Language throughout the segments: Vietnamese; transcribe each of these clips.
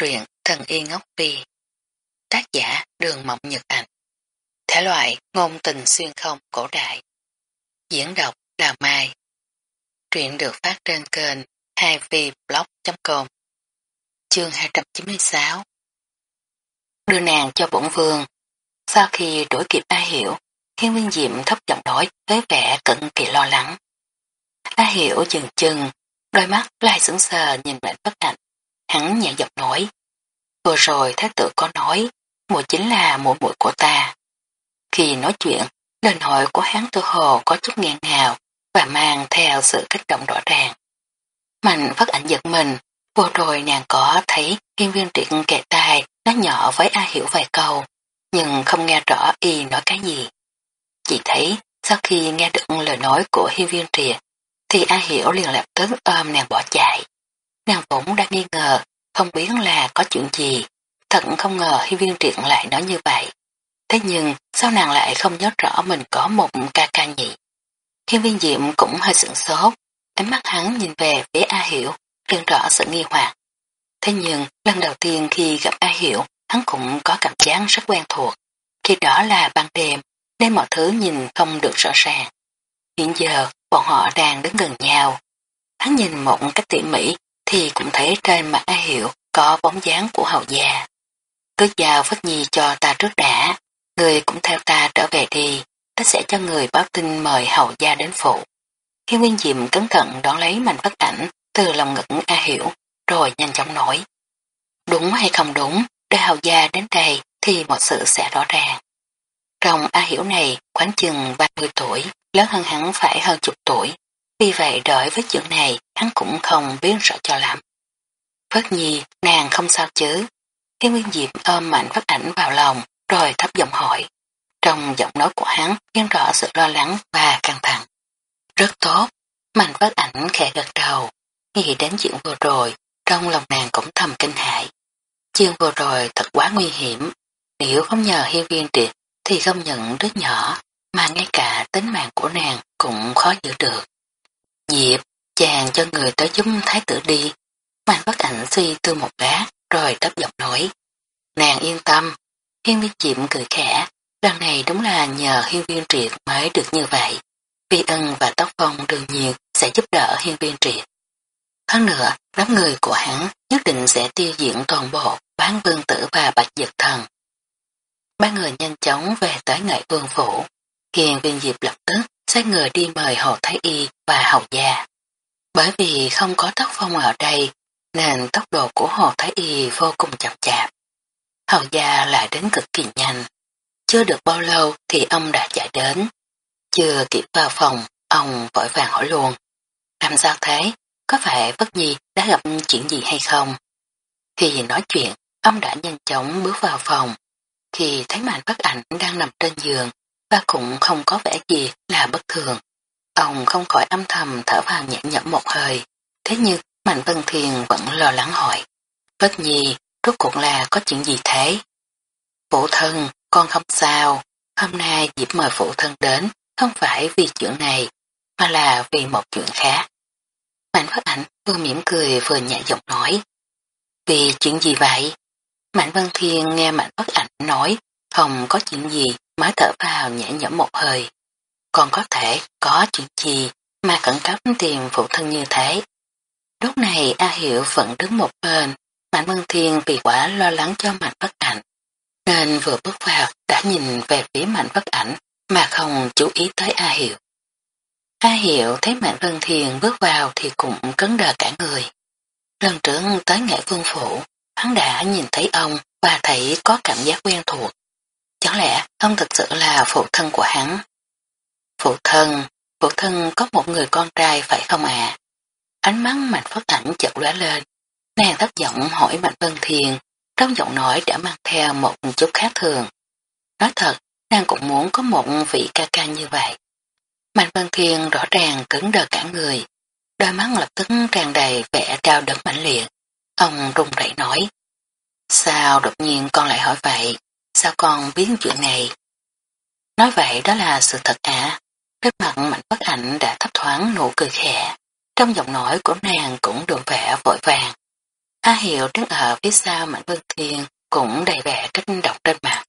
truyện Thần Y Ngốc Phi. Tác giả Đường Mộng Nhật Ảnh. Thể loại ngôn tình xuyên không cổ đại. Diễn đọc Đào Mai. Truyện được phát trên kênh 2vblog.com Chương 296 Đưa nàng cho bổn vương. Sau khi đuổi kịp A Hiểu khiến Viên Diệm thấp giọng nói với vẻ cực kỳ lo lắng. A Hiểu dừng chân đôi mắt lại sững sờ nhìn bệnh bất hạnh. Hắn nhẹ giọng nói. Vừa rồi thái tử có nói, mùa chính là mùa mũi của ta. Khi nói chuyện, lời hội của hắn tự hồ có chút nghẹn ngào và mang theo sự kích động rõ ràng. Mạnh phát ảnh giật mình, vừa rồi nàng có thấy hiên viên triệt kệ tai nói nhỏ với A Hiểu vài câu, nhưng không nghe rõ y nói cái gì. Chỉ thấy sau khi nghe được lời nói của hiên viên triệt, thì A Hiểu liền lập tức ôm nàng bỏ chạy. Nàng cũng đang nghi ngờ, không biết là có chuyện gì. Thật không ngờ Hi Viên Triệt lại nói như vậy. Thế nhưng, sao nàng lại không nhớ rõ mình có một ca ca nhị? Hi Viên Diệm cũng hơi sửng sốt, ánh mắt hắn nhìn về phía A Hiểu, liền rõ sự nghi hoặc. Thế nhưng, lần đầu tiên khi gặp A Hiểu, hắn cũng có cảm giác rất quen thuộc. Khi đó là ban đêm, nên mọi thứ nhìn không được rõ ràng. Hiện giờ, bọn họ đang đứng gần nhau. Hắn nhìn một cách tỉ mỉ thì cũng thấy trên mặt A Hiểu có bóng dáng của hậu gia. Cứ giao Phất Nhi cho ta trước đã, người cũng theo ta trở về đi, ta sẽ cho người báo tin mời hậu gia đến phụ. Khi Nguyên Diệm cẩn thận đón lấy mảnh bất ảnh từ lòng ngực A Hiểu, rồi nhanh chóng nói. Đúng hay không đúng, để hậu gia đến đây thì mọi sự sẽ rõ ràng. Trong A Hiểu này khoảng chừng 30 tuổi, lớn hơn hắn phải hơn chục tuổi, vì vậy đợi với chuyện này hắn cũng không biết rõ cho lắm. Phất nhi, nàng không sao chứ. Thiên Nguyên Diệp ôm mạnh phát ảnh vào lòng rồi thấp giọng hỏi. Trong giọng nói của hắn hiện rõ sự lo lắng và căng thẳng. Rất tốt, mạnh phát ảnh khẽ gật đầu. Nghĩ đến chuyện vừa rồi, trong lòng nàng cũng thầm kinh hại. Chuyện vừa rồi thật quá nguy hiểm. Nếu không nhờ hiên viên triệt thì không nhận đứa nhỏ, mà ngay cả tính mạng của nàng cũng khó giữ được. Diệp, chàng cho người tới giúp thái tử đi. Mạnh bất ảnh suy tư một lát, rồi tấp giọng nói. Nàng yên tâm, hiên viên Diệp cười khẽ, lần này đúng là nhờ hiên viên triệt mới được như vậy. Vi ân và tóc phong đương nhiên sẽ giúp đỡ hiên viên triệt. Hơn nữa, đám người của hắn nhất định sẽ tiêu diệt toàn bộ bán vương tử và bạch dực thần. Ba người nhanh chóng về tới ngại vương phủ. Hiền viên diệp lập tức sai người đi mời Hồ Thái Y và Hầu Gia. Bởi vì không có tóc phong ở đây, nên tốc độ của Hồ Thái Y vô cùng chậm chạp. Hầu Gia lại đến cực kỳ nhanh. Chưa được bao lâu thì ông đã chạy đến. Chưa kịp vào phòng, ông vội vàng hỏi luôn. Làm sao thế? Có phải Vất Nhi đã gặp chuyện gì hay không? Khi nói chuyện, ông đã nhanh chóng bước vào phòng. Khi thấy mạnh bất ảnh đang nằm trên giường, và cũng không có vẻ gì là bất thường. Ông không khỏi âm thầm thở vào nhẹ nhõm một hơi, thế nhưng Mạnh Vân Thiền vẫn lo lắng hỏi. bất nhi, rốt cuộc là có chuyện gì thế? Phụ thân, con không sao, hôm nay dịp mời phụ thân đến không phải vì chuyện này, mà là vì một chuyện khác. Mạnh Phát Ảnh vừa mỉm cười vừa nhẹ giọng nói. Vì chuyện gì vậy? Mạnh Vân Thiên nghe Mạnh Phát Ảnh nói không có chuyện gì mới thở vào nhẹ nhõm một hơi. Còn có thể có chuyện gì mà khẩn cấp tìm phụ thân như thế. Lúc này A Hiểu vẫn đứng một bên, Mạnh Vân Thiên vì quả lo lắng cho Mạnh Bất Ảnh, nên vừa bước vào đã nhìn về phía Mạnh Bất Ảnh mà không chú ý tới A Hiểu. A Hiểu thấy Mạnh Vân Thiên bước vào thì cũng cấn đờ cả người. Lần trước tới nghệ vương phủ, hắn đã nhìn thấy ông và thấy có cảm giác quen thuộc. Chẳng lẽ ông thực sự là phụ thân của hắn? Phụ thân, phụ thân có một người con trai phải không ạ? Ánh mắt Mạnh Phất Ảnh chợt lóe lên. Nàng thấp giọng hỏi Mạnh Vân Thiền, trong giọng nói đã mang theo một chút khác thường. Nói thật, nàng cũng muốn có một vị ca ca như vậy. Mạnh Vân Thiên rõ ràng cứng đờ cả người, đôi mắt lập tức tràn đầy vẻ trao đớn mạnh liệt. Ông run rẩy nói, sao đột nhiên con lại hỏi vậy? Sao con biết chuyện này? Nói vậy đó là sự thật à? Trên mặt mạnh bất ảnh đã thấp thoáng nụ cười khẽ. Trong giọng nói của nàng cũng đường vẻ vội vàng. A Hiệu đứng ở phía sau Mạnh Vân Thiên cũng đầy vẻ kích động trên mặt.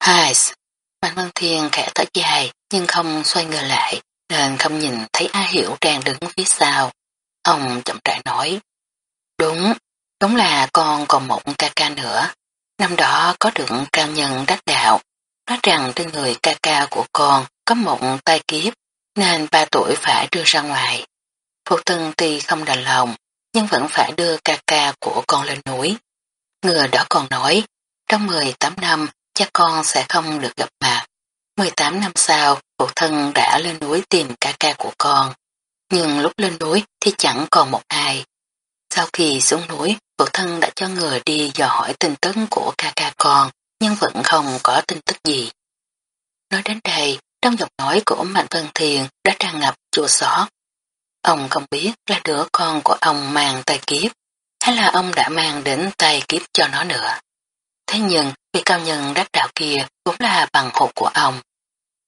Hai, Mạnh Vân Thiên khẽ thở dài nhưng không xoay người lại nên không nhìn thấy A Hiểu đang đứng phía sau. Ông chậm rãi nói. Đúng, đúng là con còn một ca ca nữa. Năm đó có được cao nhân đắc đạo, nói rằng trên người ca ca của con có một tai kiếp nên ba tuổi phải đưa ra ngoài. Phụ thân tuy không đành lòng nhưng vẫn phải đưa ca ca của con lên núi. Người đó còn nói, trong 18 năm cha con sẽ không được gặp mặt. 18 năm sau, phụ thân đã lên núi tìm ca ca của con. Nhưng lúc lên núi thì chẳng còn một ai. Sau khi xuống núi, phụ thân đã cho người đi dò hỏi tin tức của ca ca con, nhưng vẫn không có tin tức gì. Nói đến đây, trong giọng nói của Mạnh Vân Thiền đã tràn ngập chua xót. Ông không biết là đứa con của ông mang tay kiếp, hay là ông đã mang đến tay kiếp cho nó nữa. Thế nhưng, vị cao nhân đắc đạo kia cũng là bằng hột của ông.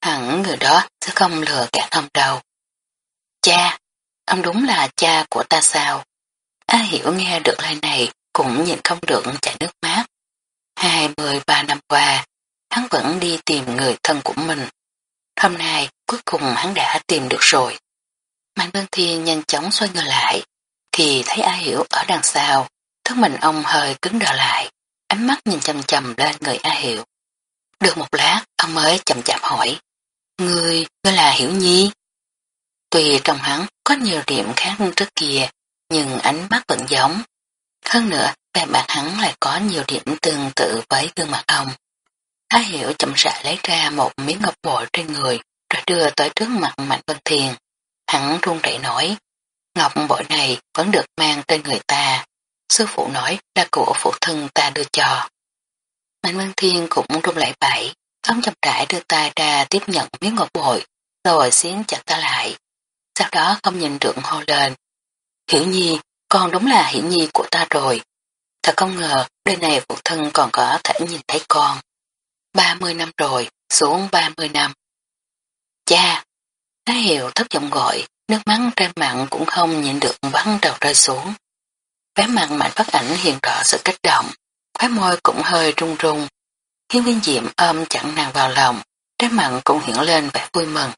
Hẳn người đó sẽ không lừa cả ông đâu. Cha, ông đúng là cha của ta sao? A Hiểu nghe được lời này cũng nhìn không được chảy nước mắt. Hai mươi ba năm qua, hắn vẫn đi tìm người thân của mình. Hôm nay, cuối cùng hắn đã tìm được rồi. Mạnh Vân Thiên nhanh chóng xoay người lại, thì thấy A Hiểu ở đằng sau, thân mình ông hơi cứng đờ lại, ánh mắt nhìn chầm chầm lên người A Hiểu. Được một lát, ông mới chậm chạp hỏi, Ngươi, ngươi là Hiểu Nhi? Tuy trong hắn có nhiều điểm khác trước kia, nhưng ánh mắt vẫn giống. Hơn nữa, vẻ mặt hắn lại có nhiều điểm tương tự với gương mặt ông. Thái Hiểu chậm rãi lấy ra một miếng ngọc bội trên người, rồi đưa tới trước mặt Mạnh Vân Thiền. Hắn run rẩy nói, ngọc bội này vẫn được mang trên người ta. Sư phụ nói là của phụ thân ta đưa cho. Mạnh Vân Thiên cũng run lại bậy, ông chậm rãi đưa tay ra tiếp nhận miếng ngọc bội, rồi xiến chặt ta lại. Sau đó không nhìn được hô lên. Hiểu nhi, con đúng là hiểu nhi của ta rồi. Thật không ngờ, đời này phụ thân còn có thể nhìn thấy con. 30 năm rồi, xuống 30 năm. Cha, Thái Hiểu thất giọng gọi, nước mắt trên mặt cũng không nhịn được bắn đầu rơi xuống. Vé mặt mạnh phát ảnh hiện rõ sự kích động, khóe môi cũng hơi rung rung. Hiến viên diệm ôm chặn nàng vào lòng, trên mặn cũng hiện lên vẻ vui mừng.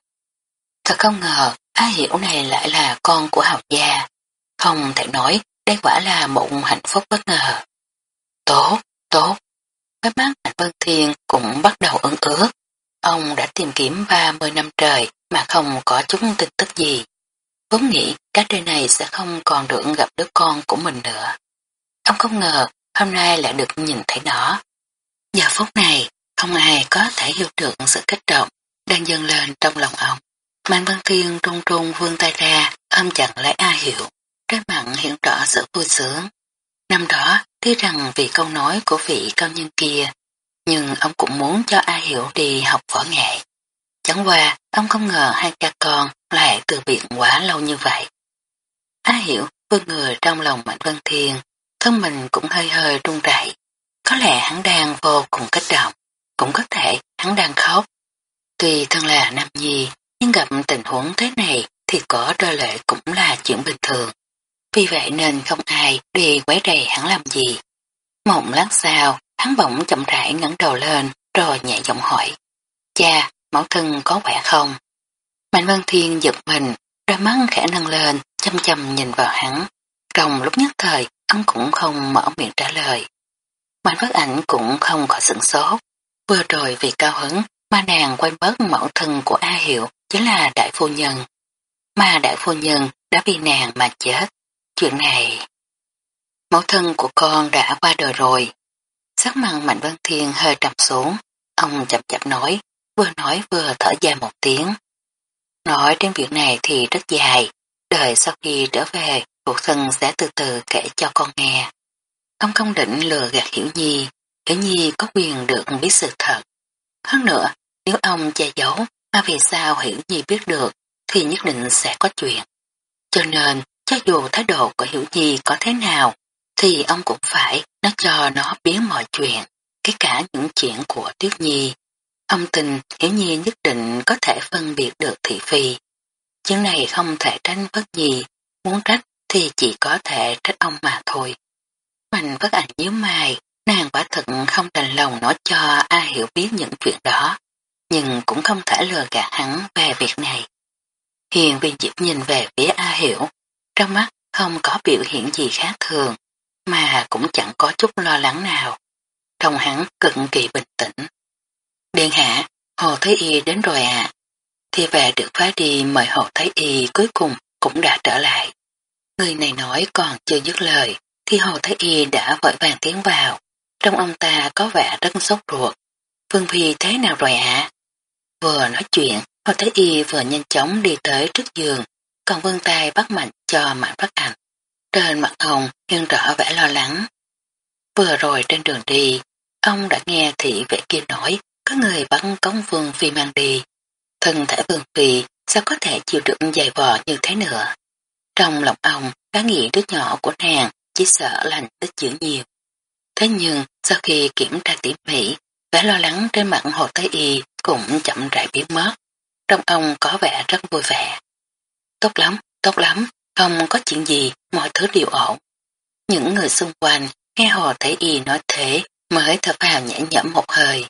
Thật không ngờ, Á Hiểu này lại là con của học gia. Không thể nói, đây quả là một hạnh phúc bất ngờ. Tốt, tốt. Cái mắt Mạnh Vân Thiên cũng bắt đầu ứng ước. Ông đã tìm kiếm 30 năm trời mà không có chút tin tức gì. Vốn nghĩ cái đời này sẽ không còn được gặp đứa con của mình nữa. Ông không ngờ hôm nay lại được nhìn thấy nó. Giờ phút này, không ai có thể hiểu được sự kích động đang dâng lên trong lòng ông. Mạnh Vân Thiên trung trung vươn tay ra, ôm chặt lấy A hiểu trên mặt hiện rõ sự vui sướng. Năm đó, tuy rằng vì câu nói của vị cao nhân kia, nhưng ông cũng muốn cho A Hiểu đi học võ nghệ. Chẳng qua, ông không ngờ hai cha con lại từ biệt quá lâu như vậy. A Hiểu vươn người trong lòng Mạnh Vân Thiên, thân mình cũng hơi hơi run rẩy. Có lẽ hắn đang vô cùng kích động, cũng có thể hắn đang khóc. Tuy thân là nam nhi, nhưng gặp tình huống thế này thì có rơi lệ cũng là chuyện bình thường. Vì vậy nên không ai đi quấy rầy hắn làm gì. Một lát sau, hắn bỗng chậm rãi ngẩng đầu lên rồi nhẹ giọng hỏi. Cha, mẫu thân có khỏe không? Mạnh Văn Thiên giật mình, đôi mắt khẽ nâng lên, chăm chăm nhìn vào hắn. Trong lúc nhất thời, ông cũng không mở miệng trả lời. Mạnh Vất Ảnh cũng không có sửng sốt. Vừa rồi vì cao hứng, ma nàng quay bớt mẫu thân của A Hiệu chính là đại phu nhân. Mà đại phu nhân đã vì nàng mà chết. Chuyện này... Mẫu thân của con đã qua đời rồi. Sắc mặt Mạnh Văn Thiên hơi trầm xuống. Ông chậm chậm nói, vừa nói vừa thở dài một tiếng. Nói đến việc này thì rất dài. đợi sau khi trở về, phụ thân sẽ từ từ kể cho con nghe. Ông không định lừa gạt Hiểu Nhi. Hiểu Nhi có quyền được biết sự thật. Hơn nữa, nếu ông che giấu, mà vì sao Hiểu Nhi biết được, thì nhất định sẽ có chuyện. Cho nên, dù thái độ của Hiểu Nhi có thế nào, thì ông cũng phải nói cho nó biết mọi chuyện, kể cả những chuyện của Tiếu Nhi. Ông tin Hiểu Nhi nhất định có thể phân biệt được thị phi. Chuyện này không thể tránh bất gì, muốn trách thì chỉ có thể trách ông mà thôi. vất ảnh nhíu mày, nàng quả thật không đành lòng nói cho A Hiểu biết những chuyện đó, nhưng cũng không thể lừa gạt hắn về việc này. Hiền viên diệp nhìn về phía A Hiểu, trong mắt không có biểu hiện gì khác thường, mà cũng chẳng có chút lo lắng nào. Trong hắn cực kỳ bình tĩnh. Điện hạ, Hồ Thái Y đến rồi ạ. À. Thì về được phá đi mời Hồ Thái Y cuối cùng cũng đã trở lại. Người này nói còn chưa dứt lời, thì Hồ Thái Y đã vội vàng tiến vào. Trong ông ta có vẻ rất sốt ruột. vương Phi thế nào rồi ạ? Vừa nói chuyện, Hồ Thái Y vừa nhanh chóng đi tới trước giường, còn vươn tay bắt mạnh cho mạnh phát ảnh. Trên mặt hồng nhưng rõ vẻ lo lắng. Vừa rồi trên đường đi, ông đã nghe thị vệ kia nói có người bắn cống vương phi mang đi. Thân thể vương phi sao có thể chịu đựng dày vò như thế nữa. Trong lòng ông đã nghĩ đứa nhỏ của nàng chỉ sợ lành tích chữ nhiều. Thế nhưng sau khi kiểm tra tỉ mỉ, vẻ lo lắng trên mặt hồ Tây Y cũng chậm rãi biến mất. Trong ông có vẻ rất vui vẻ. Tốt lắm, tốt lắm, không có chuyện gì, mọi thứ đều ổn. Những người xung quanh nghe họ thấy Y nói thế mới thở vào nhẹ nhõm một hơi.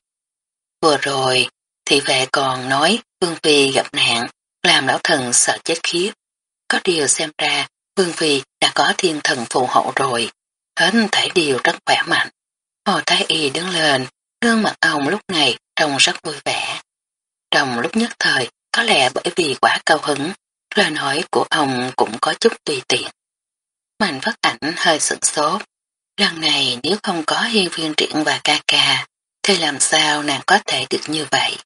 Vừa rồi, thị vệ còn nói Vương Phi gặp nạn, làm lão thần sợ chết khiếp. Có điều xem ra, Vương Phi đã có thiên thần phù hộ rồi, hết thể điều rất khỏe mạnh. Hồ Thái Y đứng lên, gương mặt ông lúc này trông rất vui vẻ. Trong lúc nhất thời, có lẽ bởi vì quá cao hứng, lời nói của ông cũng có chút tùy tiện. Mạnh phát ảnh hơi sửng sốt. Lần này nếu không có hiên viên Triển và ca ca, thì làm sao nàng có thể được như vậy?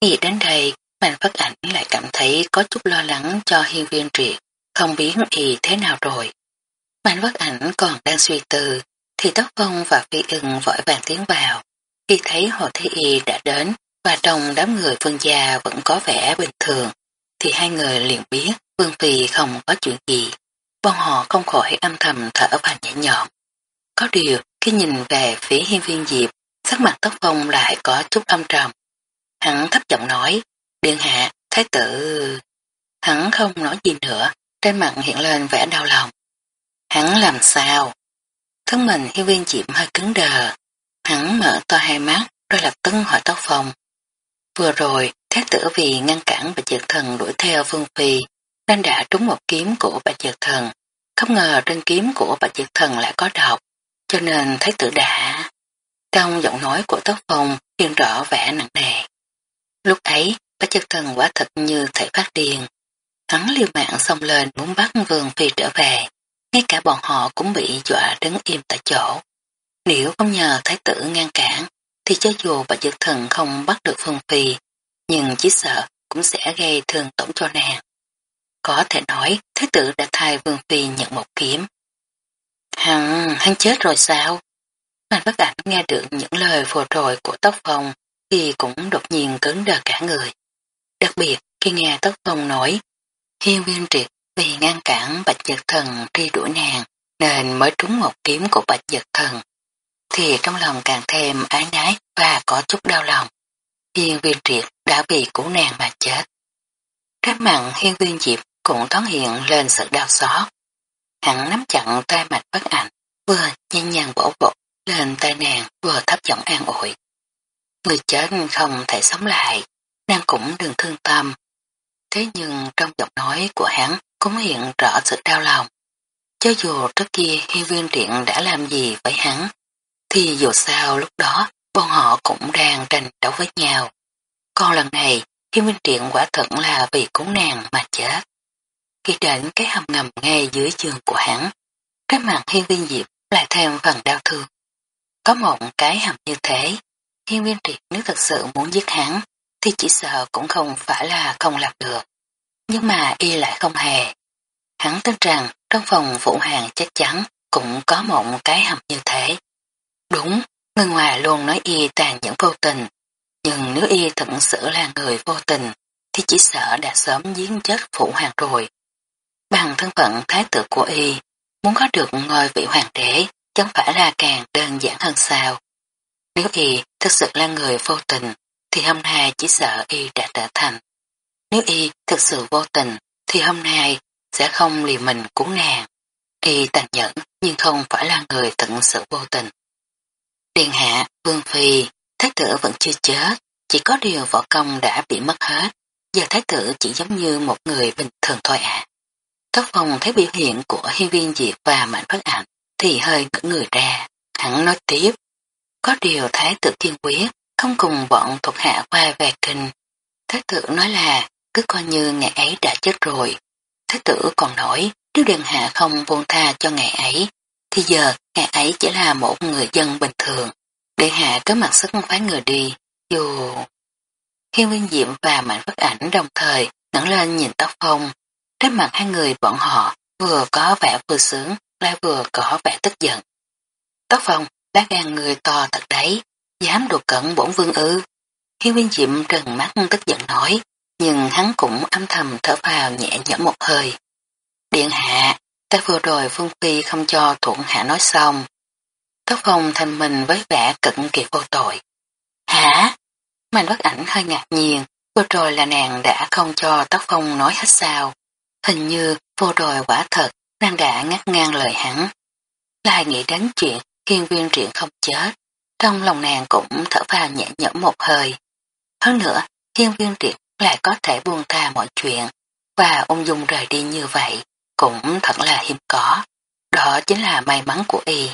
Nghĩ đến đây, Mạnh phát ảnh lại cảm thấy có chút lo lắng cho hiên viên triệt, không biết y thế nào rồi. Mạnh phát ảnh còn đang suy tư, thì Tóc Phong và Phi ưng vội vàng tiến vào. Khi thấy Hồ Thế Y đã đến và trong đám người phương gia vẫn có vẻ bình thường, thì hai người liền biết Vương Phi không có chuyện gì. Bọn họ không khỏi âm thầm thở và nhẹ nhõm. Có điều, khi nhìn về phía hiên viên diệp, sắc mặt Tóc Phong lại có chút âm trầm. Hắn thấp giọng nói, điện hạ, thái tử... Hắn không nói gì nữa, trên mặt hiện lên vẻ đau lòng. Hắn làm sao? Thân mình hiên viên diệp hơi cứng đờ. Hắn mở to hai mắt, rồi lập tức hỏi Tóc Phong. Vừa rồi, Thái tử vì ngăn cản bạch dược thần đuổi theo Phương Phi, nên đã trúng một kiếm của bạch dược thần. Không ngờ trên kiếm của bạch dược thần lại có độc, cho nên Thái tử đã... Trong giọng nói của Tóc Phong hiện rõ vẻ nặng nề. Lúc ấy, bạch dược thần quả thật như thể phát điên. Hắn liều mạng xông lên muốn bắt Vương Phi trở về. Ngay cả bọn họ cũng bị dọa đứng im tại chỗ. Nếu không nhờ Thái tử ngăn cản, thì cho dù bạch dược thần không bắt được Phương Phi, nhưng chỉ sợ cũng sẽ gây thương tổn cho nàng. Có thể nói Thái tử đã thay Vương Phi nhận một kiếm. Hắn, hắn chết rồi sao? Mạnh bất ảnh nghe được những lời vừa rồi của Tóc Phong thì cũng đột nhiên cứng đờ cả người. Đặc biệt khi nghe Tóc Phong nói Hiên viên triệt vì ngăn cản bạch giật thần truy đuổi nàng nên mới trúng một kiếm của bạch giật thần thì trong lòng càng thêm ái nái và có chút đau lòng. Hiên viên triệt đã bị cứu nàng mà chết. Các mặn hiên viên diệp cũng thoáng hiện lên sự đau xót. Hắn nắm chặn tay mạch bất ảnh, vừa nhanh nhàng bổ bột lên tay nàng vừa thấp giọng an ủi. Người chết không thể sống lại, nàng cũng đừng thương tâm. Thế nhưng trong giọng nói của hắn cũng hiện rõ sự đau lòng. Cho dù trước kia hiên viên triện đã làm gì với hắn, thì dù sao lúc đó bọn họ cũng đang tranh đấu với nhau. Còn lần này, Hiên Minh Triện quả thật là vì cứu nàng mà chết. Khi đến cái hầm ngầm ngay dưới giường của hắn, cái mặt Hiên Viên Diệp lại thêm phần đau thương. Có một cái hầm như thế, Hiên Viên Triệt nếu thật sự muốn giết hắn, thì chỉ sợ cũng không phải là không làm được. Nhưng mà y lại không hề. Hắn tin rằng trong phòng vũ hàng chắc chắn cũng có một cái hầm như thế. Đúng, người ngoài luôn nói y tàn nhẫn vô tình, nhưng nếu y thật sự là người vô tình, thì chỉ sợ đã sớm giết chết phụ hoàng rồi. Bằng thân phận thái tử của y, muốn có được ngôi vị hoàng đế, chẳng phải là càng đơn giản hơn sao. Nếu y thật sự là người vô tình, thì hôm nay chỉ sợ y đã trở thành. Nếu y thực sự vô tình, thì hôm nay sẽ không lì mình cứu nàng. Y tàn nhẫn nhưng không phải là người tận sự vô tình. Điện hạ, vương phi, thái tử vẫn chưa chết, chỉ có điều võ công đã bị mất hết, giờ thái tử chỉ giống như một người bình thường thôi ạ. À. Tất phòng thấy biểu hiện của hiên viên diệt và mạnh phát ảnh thì hơi ngỡ người ra, hắn nói tiếp. Có điều thái tử kiên quyết, không cùng bọn thuộc hạ qua về kinh. Thái tử nói là cứ coi như ngày ấy đã chết rồi. Thái tử còn nói nếu điện hạ không buông tha cho ngày ấy, thì giờ ngày ấy chỉ là một người dân bình thường. Điện hạ có mặt sức phái người đi, dù... Hiên viên diệm và mạnh phất ảnh đồng thời ngẩng lên nhìn tóc phong. Trên mặt hai người bọn họ vừa có vẻ vừa sướng, lại vừa có vẻ tức giận. Tóc phong, lá gan người to thật đấy, dám đột cận bổn vương ư. Hiên viên diệm trần mắt tức giận nói, nhưng hắn cũng âm thầm thở vào nhẹ nhõm một hơi. Điện hạ, ta vừa rồi Vương Phi không cho thuận hạ nói xong. Tóc phong thành mình với vẻ cực kỳ vô tội. Hả? Mạnh bất ảnh hơi ngạc nhiên, vừa rồi là nàng đã không cho tóc phong nói hết sao. Hình như vô rồi quả thật, nàng đã ngắt ngang lời hắn. Lại nghĩ đến chuyện khiên viên truyện không chết, trong lòng nàng cũng thở vào nhẹ nhõm một hơi. Hơn nữa, thiên viên triệt lại có thể buông tha mọi chuyện, và ung dung rời đi như vậy cũng thật là hiếm có. Đó chính là may mắn của y.